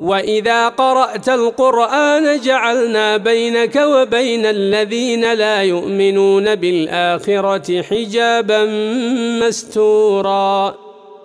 وإذا قرأت القرآن جعلنا بينك وبين الذين لا يؤمنون بالآخرة حجابا مستورا.